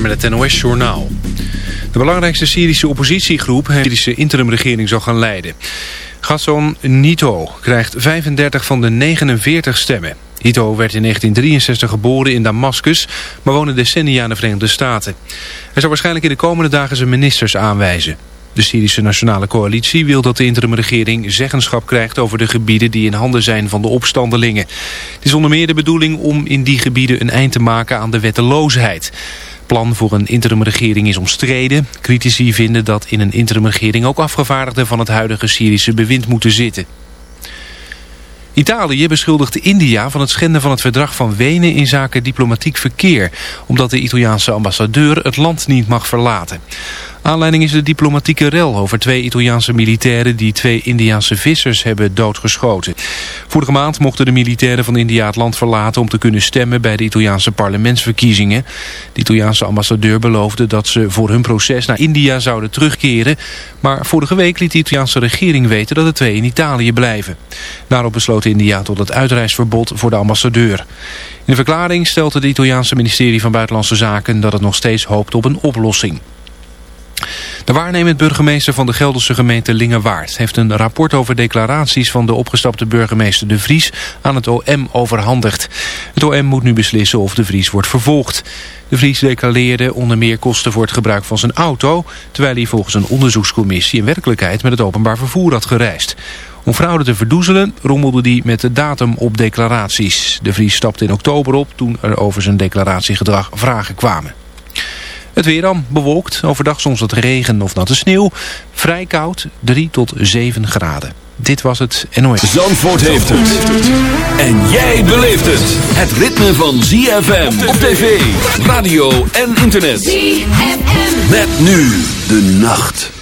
Met het NOS-journaal. De belangrijkste Syrische oppositiegroep heeft de Syrische interimregering zal gaan leiden. Gasson Nito krijgt 35 van de 49 stemmen. Nito werd in 1963 geboren in Damascus, maar woonde decennia in de Verenigde Staten. Hij zal waarschijnlijk in de komende dagen zijn ministers aanwijzen. De Syrische Nationale Coalitie wil dat de interimregering zeggenschap krijgt over de gebieden die in handen zijn van de opstandelingen. Het is onder meer de bedoeling om in die gebieden een eind te maken aan de wetteloosheid. Plan voor een interimregering is omstreden. Critici vinden dat in een interimregering ook afgevaardigden van het huidige Syrische bewind moeten zitten. Italië beschuldigt India van het schenden van het verdrag van Wenen in zaken diplomatiek verkeer, omdat de Italiaanse ambassadeur het land niet mag verlaten. Aanleiding is de diplomatieke rel over twee Italiaanse militairen die twee Indiaanse vissers hebben doodgeschoten. Vorige maand mochten de militairen van India het land verlaten om te kunnen stemmen bij de Italiaanse parlementsverkiezingen. De Italiaanse ambassadeur beloofde dat ze voor hun proces naar India zouden terugkeren. Maar vorige week liet de Italiaanse regering weten dat de twee in Italië blijven. Daarop besloot India tot het uitreisverbod voor de ambassadeur. In de verklaring stelt het Italiaanse ministerie van Buitenlandse Zaken dat het nog steeds hoopt op een oplossing. De waarnemend burgemeester van de Gelderse gemeente Lingewaard heeft een rapport over declaraties van de opgestapte burgemeester De Vries aan het OM overhandigd. Het OM moet nu beslissen of De Vries wordt vervolgd. De Vries declareerde onder meer kosten voor het gebruik van zijn auto, terwijl hij volgens een onderzoekscommissie in werkelijkheid met het openbaar vervoer had gereisd. Om fraude te verdoezelen rommelde hij met de datum op declaraties. De Vries stapte in oktober op toen er over zijn declaratiegedrag vragen kwamen. Het weer dan bewolkt, overdag soms wat regen of natte sneeuw. Vrij koud, 3 tot 7 graden. Dit was het NOS. Zandvoort heeft het. En jij beleeft het. Het ritme van ZFM op tv, radio en internet. ZFM. Met nu de nacht.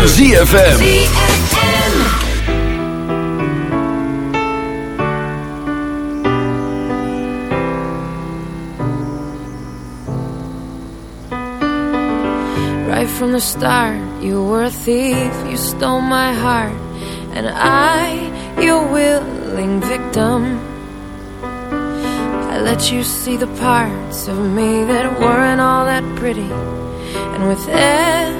van ZFM. Right from the start, you were a thief, you stole my heart, and I, your willing victim. I let you see the parts of me that weren't all that pretty, and with every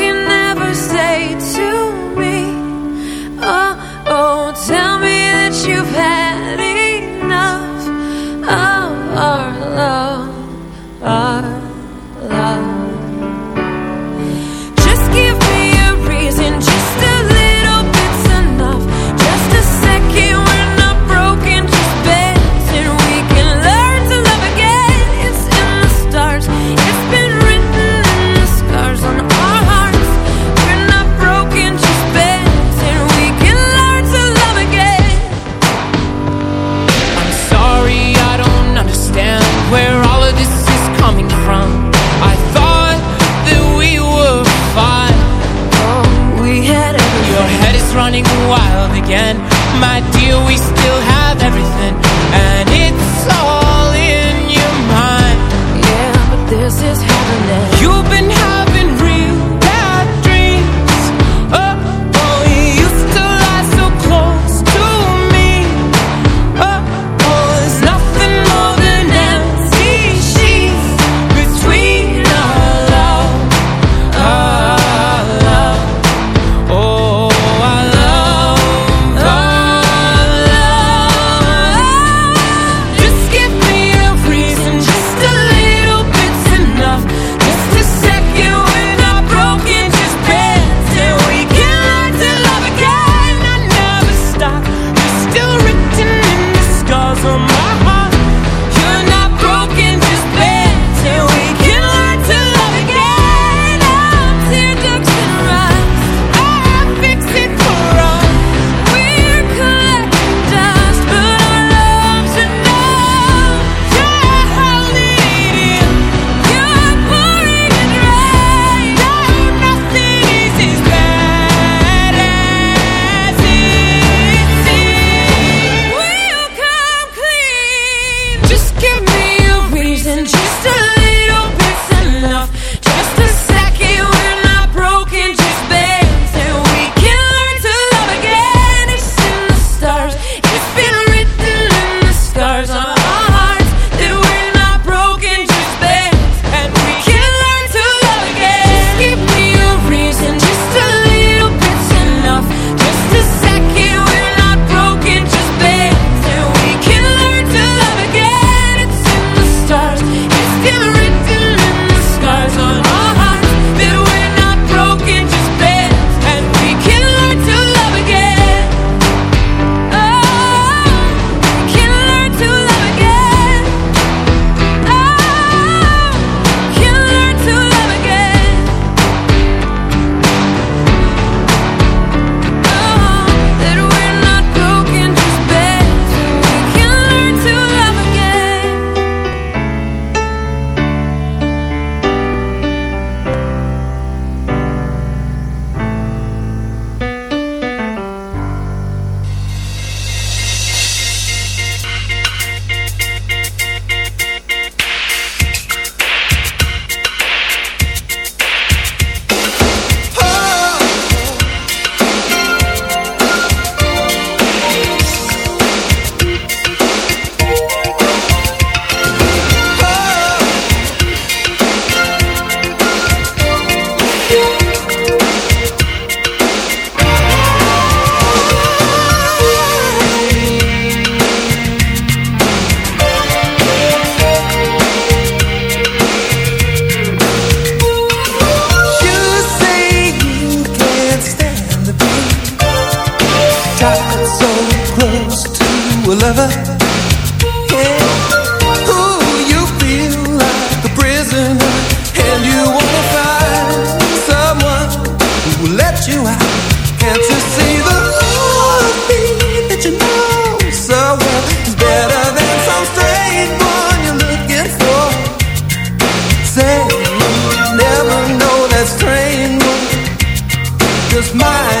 my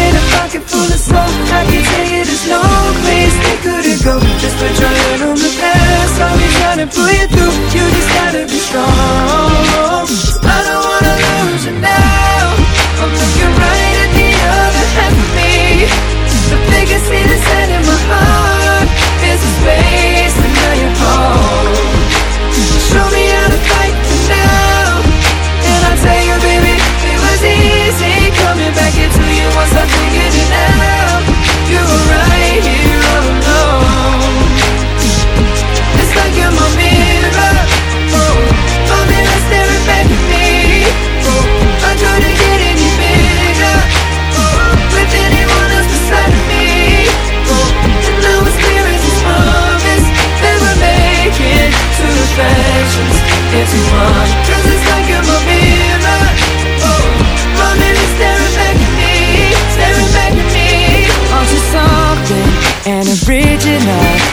Full of smoke I can tell you there's no place they couldn't go Just put your hand on the past I'll be trying to pull you through. You just gotta be strong. I don't wanna lose you now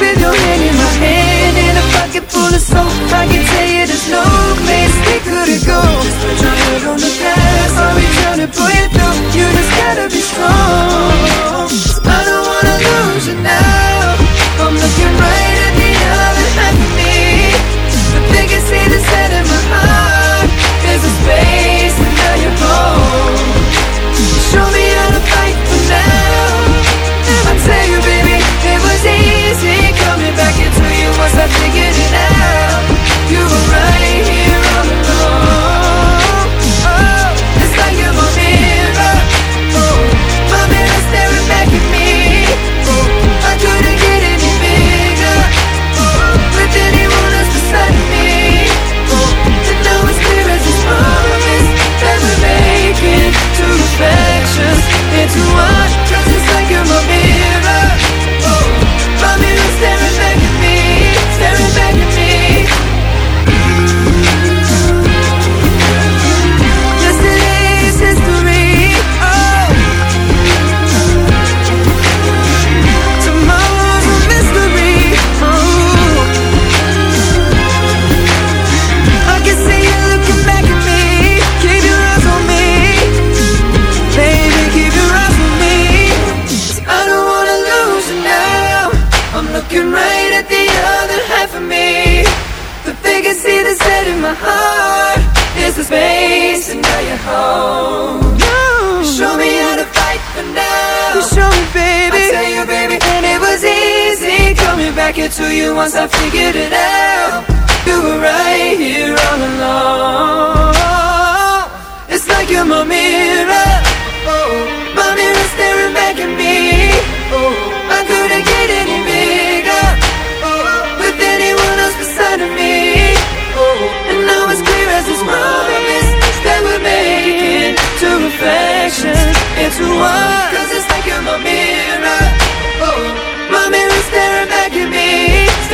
with your hand in my hand And a pocket full of soap I can tell you there's no place we couldn't go Just put your head on the past I'll be trying to pull you through You just gotta be strong. I don't wanna lose you now. I'm looking right at the other of me. The biggest thing that's set in my heart Is a space and now you're home you once I figured it out. You were right here all along. It's like you're my mirror. Oh, my mirror staring back at me. Oh, I couldn't get any bigger. Oh, with anyone else beside of me. Oh, and now it's clear as this promise that we're making two reflections into one. Cause it's like you're my mirror. Oh, my mirror staring back at me,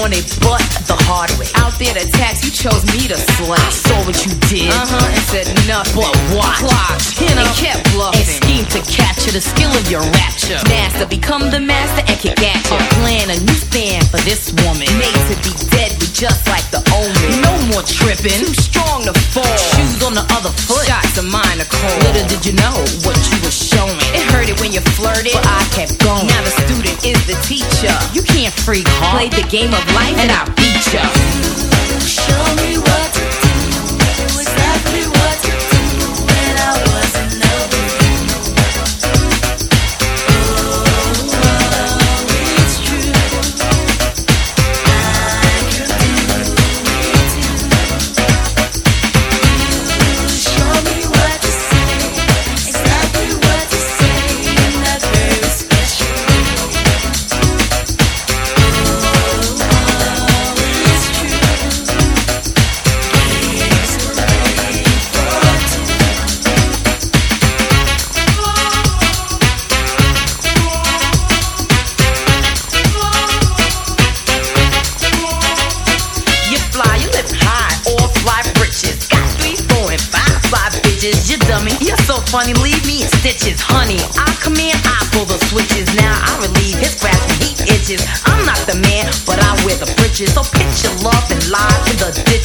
On it, but the hard way. Out there to tax, you chose me to slay. I saw what you did, uh-huh, and said nothing. But what? Clocked, and kept capture the skill of your rapture. Master, become the master and kick at you. Plan a new stand for this woman. Made to be deadly, just like the omen. No more tripping, too strong to fall. Shoes on the other foot, shots of mine are cold. Little did you know what you were showing. It hurt it when you flirted, but I kept going. Now the student is the teacher. You can't freak, huh? Play the game of life and I beat ya. Show me what to do, exactly what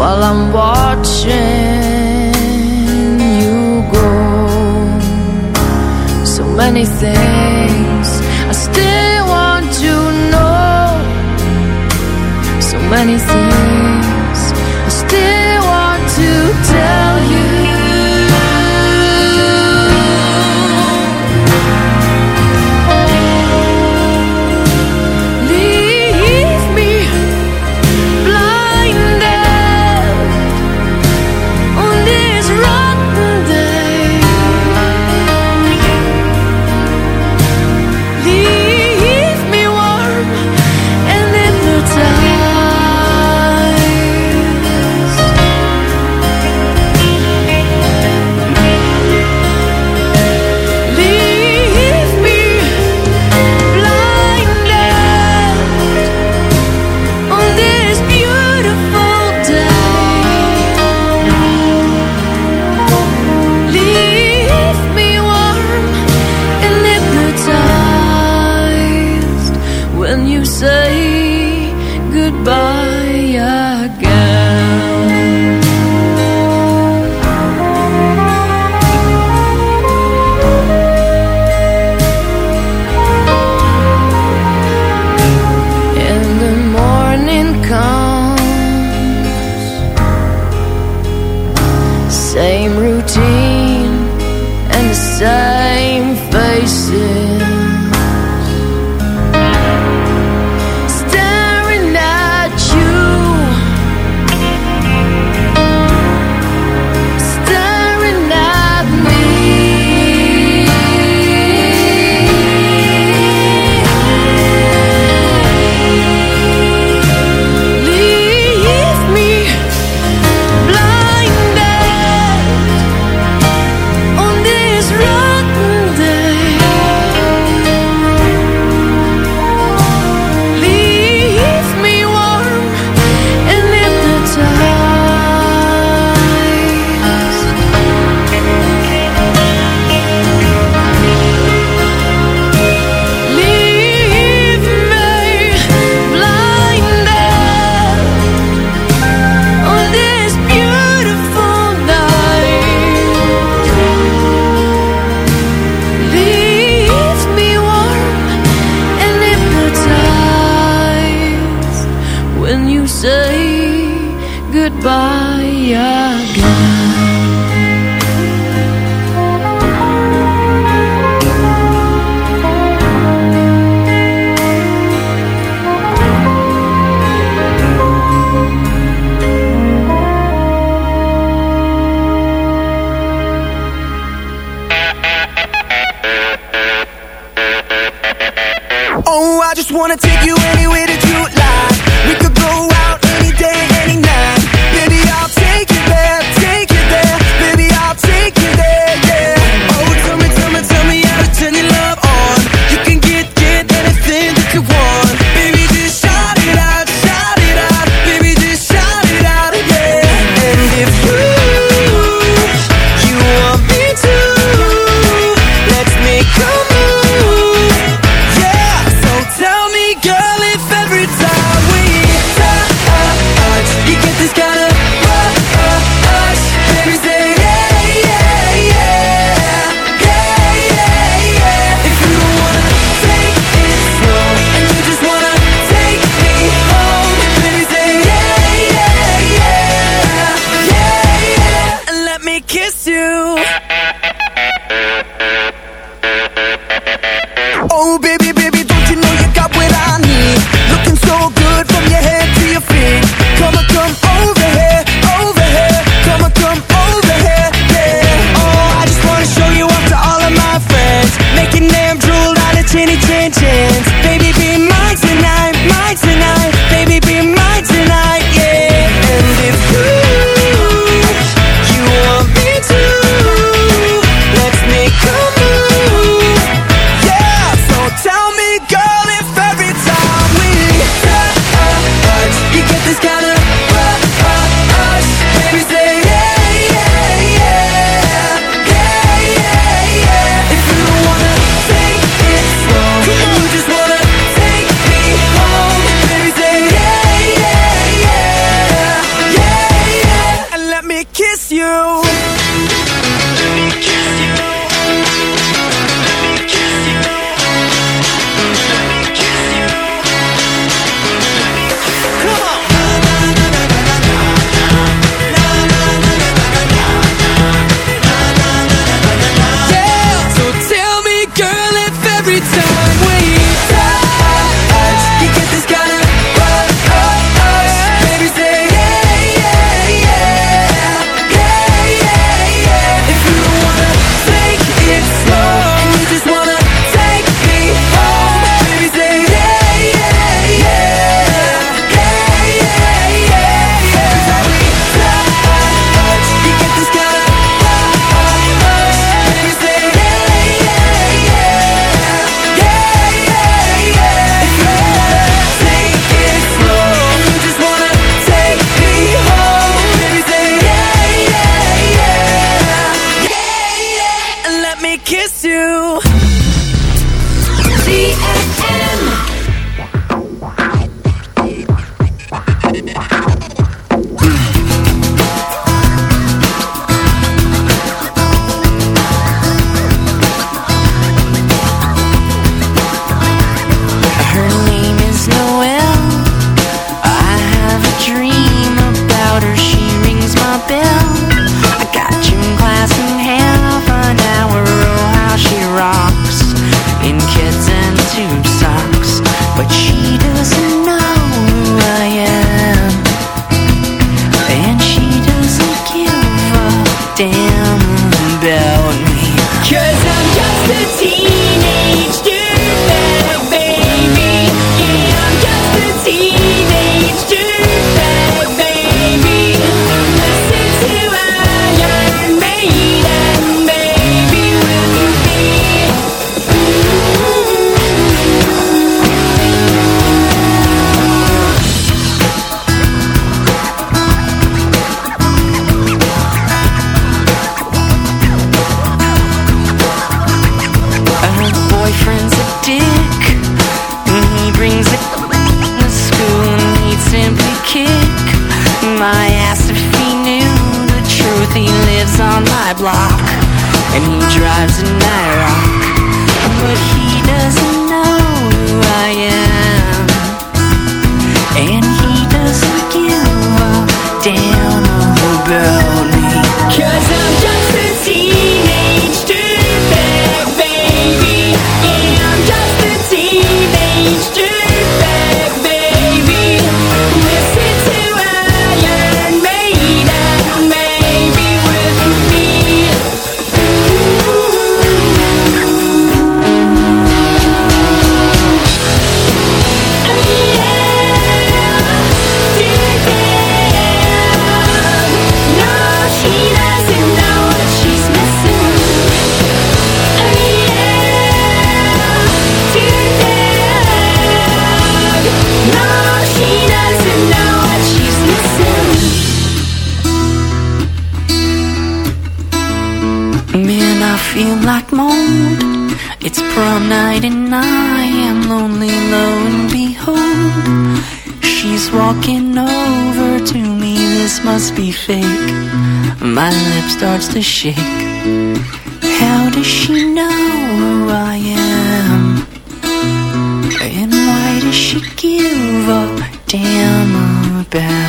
while I'm watching you go. So many things I asked if he knew the truth. He lives on my block And he drives an IROC But he must be fake. My lip starts to shake. How does she know who I am? And why does she give a damn about?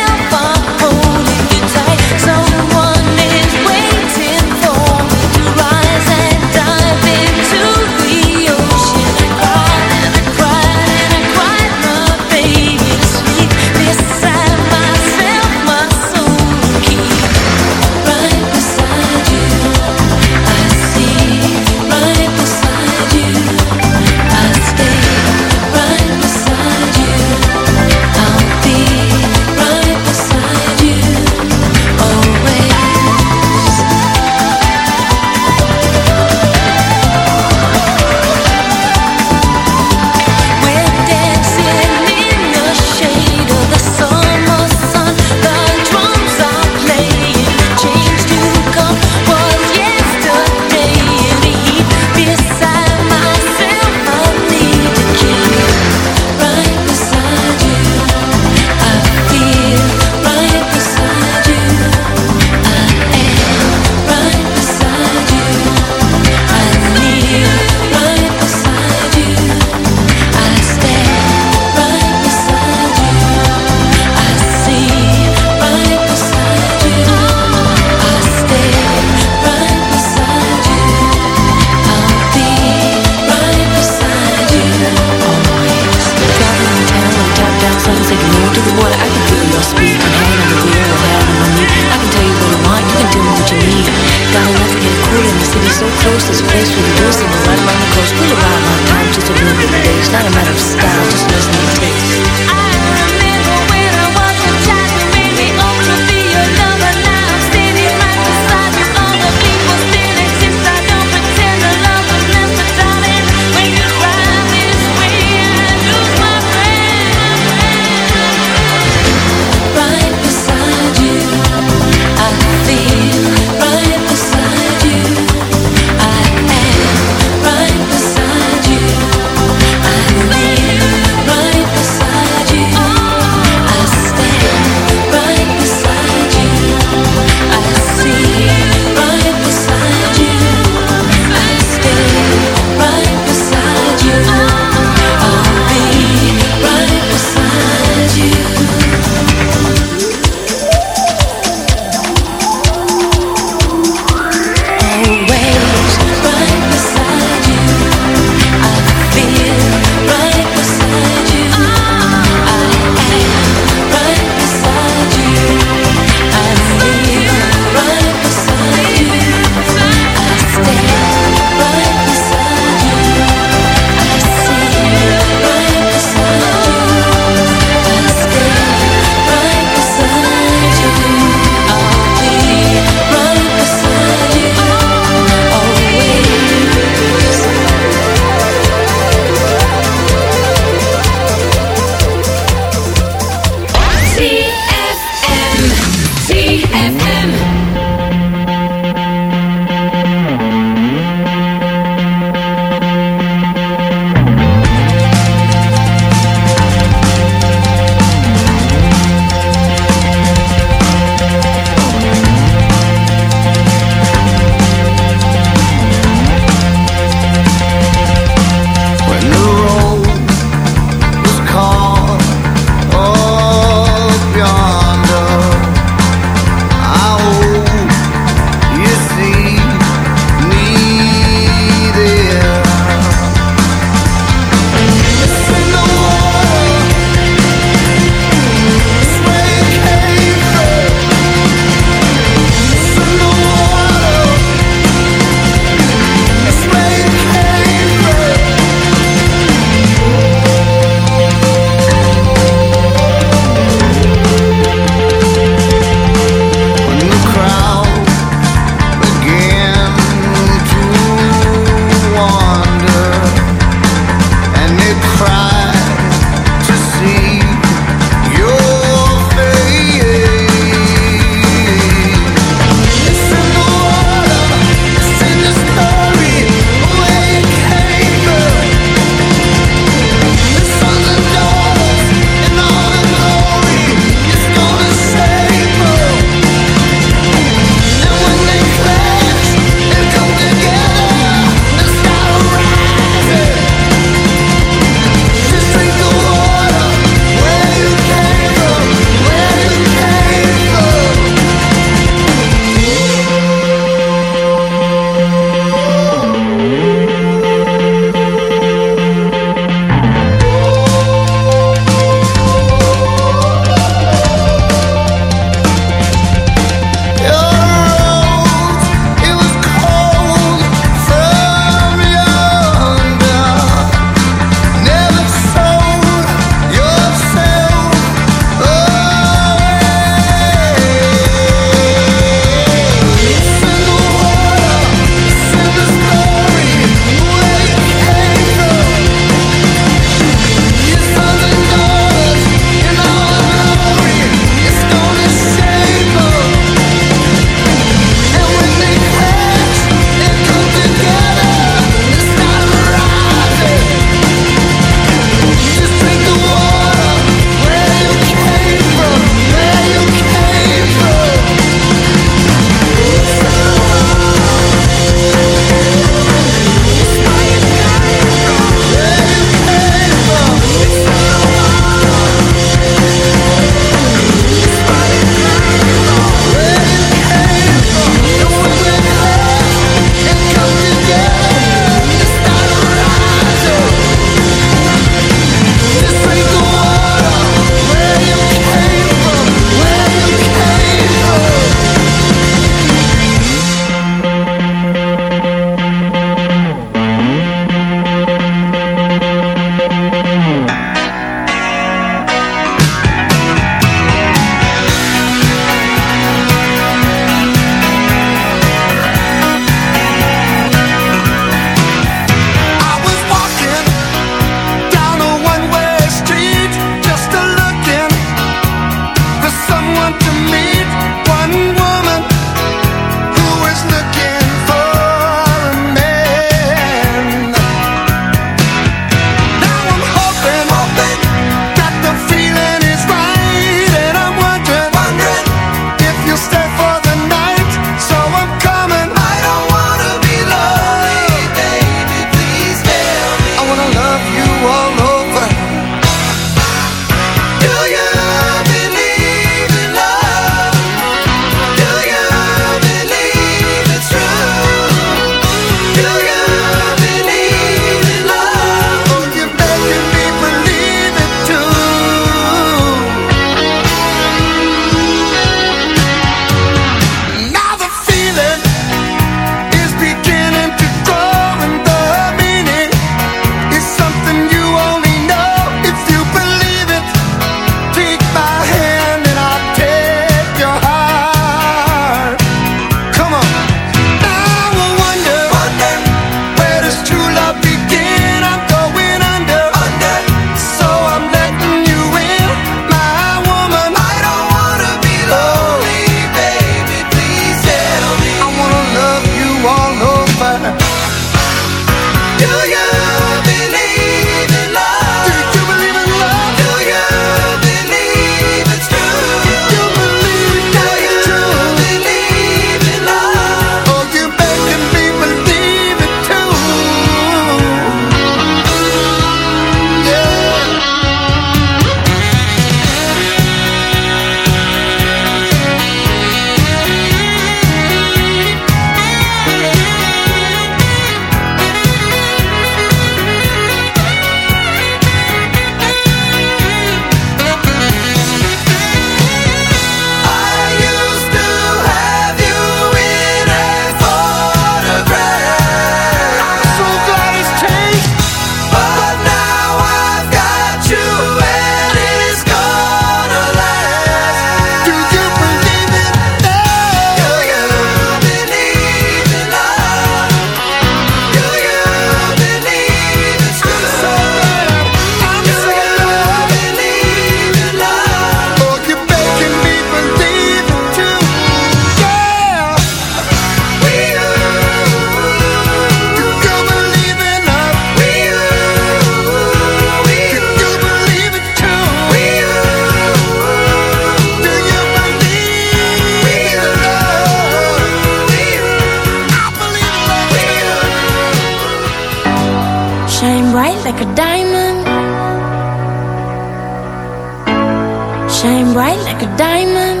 Shine bright like a diamond.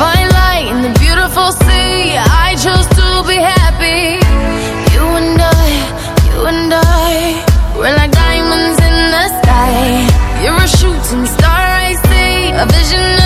Fine light in the beautiful sea. I chose to be happy. You and I, you and I, we're like diamonds in the sky. You're a shooting star, I see, a vision